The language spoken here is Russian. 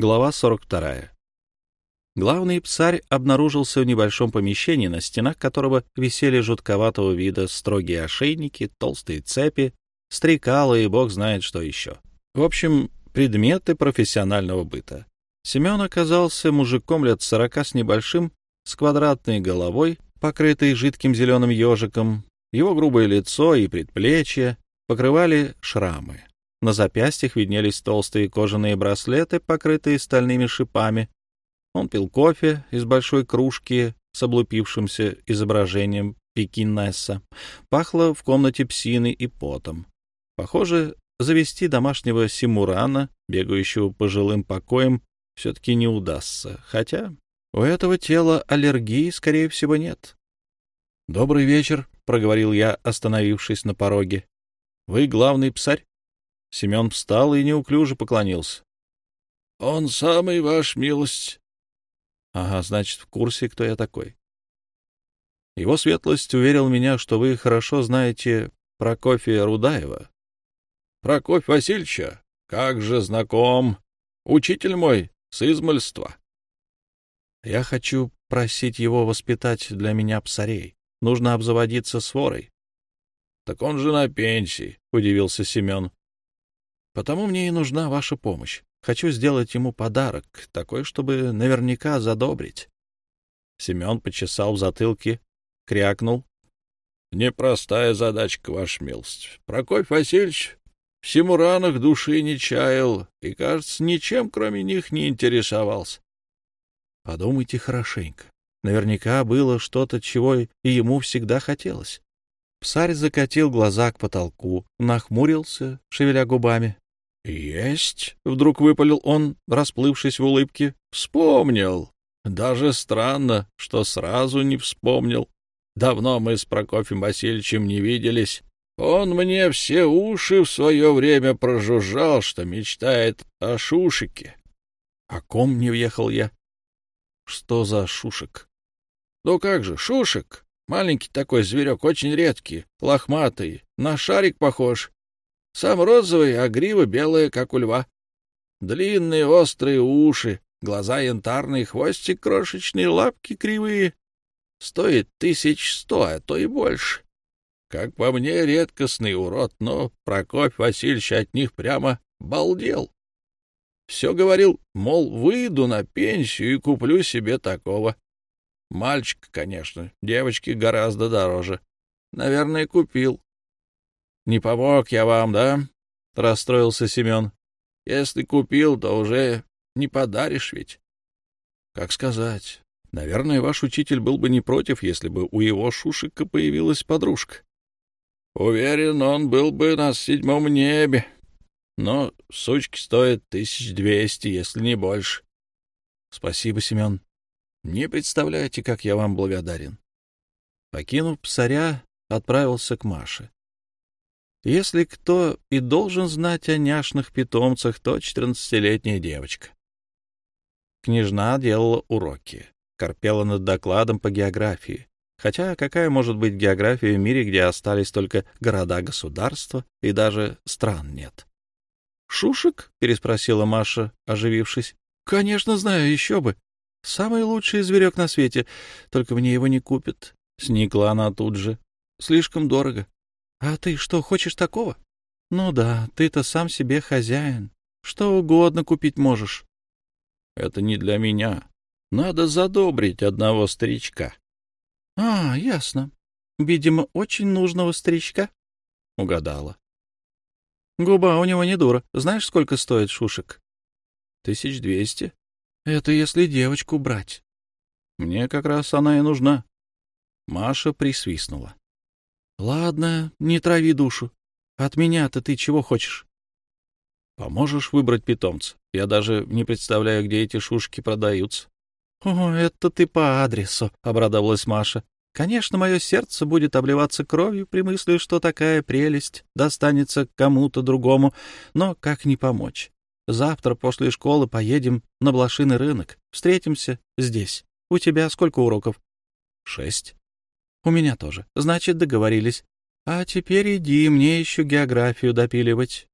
Глава 42. Главный псарь обнаружился в небольшом помещении, на стенах которого висели жутковатого вида строгие ошейники, толстые цепи, стрекалы и бог знает что еще. В общем, предметы профессионального быта. Семен оказался мужиком лет сорока с небольшим, с квадратной головой, покрытой жидким зеленым ежиком. Его грубое лицо и предплечья покрывали шрамы. На запястьях виднелись толстые кожаные браслеты, покрытые стальными шипами. Он пил кофе из большой кружки с облупившимся изображением пекинесса. Пахло в комнате псиной и потом. Похоже, завести домашнего симурана, бегающего по жилым покоям, все-таки не удастся. Хотя у этого тела аллергии, скорее всего, нет. «Добрый вечер», — проговорил я, остановившись на пороге. «Вы главный псарь?» Семен встал и неуклюже поклонился. — Он самый, ваш милость. — Ага, значит, в курсе, кто я такой. Его светлость уверил меня, что вы хорошо знаете Прокофия Рудаева. — Прокофь Васильевича? Как же знаком. Учитель мой с измольства. Я хочу просить его воспитать для меня псарей. Нужно обзаводиться сворой. — Так он же на пенсии, — удивился Семен. Потому мне и нужна ваша помощь. Хочу сделать ему подарок, такой, чтобы наверняка задобрить. Семен почесал в затылке, крякнул. — Непростая задачка, ваша милость. Прокофь Васильевич в Симуранах души не чаял и, кажется, ничем, кроме них, не интересовался. Подумайте хорошенько. Наверняка было что-то, чего и ему всегда хотелось. Псарь закатил глаза к потолку, нахмурился, шевеля губами. — Есть, — вдруг выпалил он, расплывшись в улыбке. — Вспомнил. Даже странно, что сразу не вспомнил. Давно мы с Прокофьем Васильевичем не виделись. Он мне все уши в свое время прожужжал, что мечтает о Шушике. О ком не въехал я? Что за Шушек? Ну как же, Шушек. Маленький такой зверек, очень редкий, лохматый, на шарик похож. Сам розовый, а грива белая, как у льва. Длинные острые уши, глаза янтарные, хвостик крошечный, лапки кривые. Стоит тысяч сто, а то и больше. Как по мне, редкостный урод, но Прокофь Васильевич от них прямо балдел. Все говорил, мол, выйду на пенсию и куплю себе такого. Мальчик, конечно, девочки гораздо дороже. Наверное, купил. — Не помог я вам, да? — расстроился Семен. — Если купил, то уже не подаришь ведь. — Как сказать. Наверное, ваш учитель был бы не против, если бы у его Шушика появилась подружка. — Уверен, он был бы на седьмом небе. Но сучки стоят тысяч двести, если не больше. — Спасибо, Семен. Не представляете, как я вам благодарен. Покинув псаря, отправился к Маше. Если кто и должен знать о няшных питомцах, то четырнадцатилетняя девочка. Княжна делала уроки, корпела над докладом по географии. Хотя какая может быть география в мире, где остались только города-государства и даже стран нет? «Шушек?» — переспросила Маша, оживившись. «Конечно знаю, еще бы. Самый лучший зверек на свете, только мне его не купят». Сникла она тут же. «Слишком дорого. «А ты что, хочешь такого?» «Ну да, ты-то сам себе хозяин. Что угодно купить можешь». «Это не для меня. Надо задобрить одного старичка». «А, ясно. Видимо, очень нужного старичка». Угадала. «Губа у него не дура. Знаешь, сколько стоит шушек?» «Тысяч двести». «Это если девочку брать». «Мне как раз она и нужна». Маша присвистнула. Ладно, не трави душу. От меня-то ты чего хочешь? Поможешь выбрать питомца? Я даже не представляю, где эти шушки продаются. О, это ты по адресу, обрадовалась Маша. Конечно, мое сердце будет обливаться кровью при мысли, что такая прелесть достанется кому-то другому, но как не помочь? Завтра после школы поедем на блошиный рынок. Встретимся здесь. У тебя сколько уроков? Шесть. У меня тоже. Значит, договорились. А теперь иди, мне еще географию допиливать.